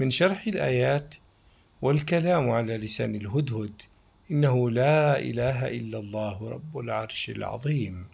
من شرح الآيات والكلام على لسان الهدهد إنه لا إله إلا الله رب العرش العظيم.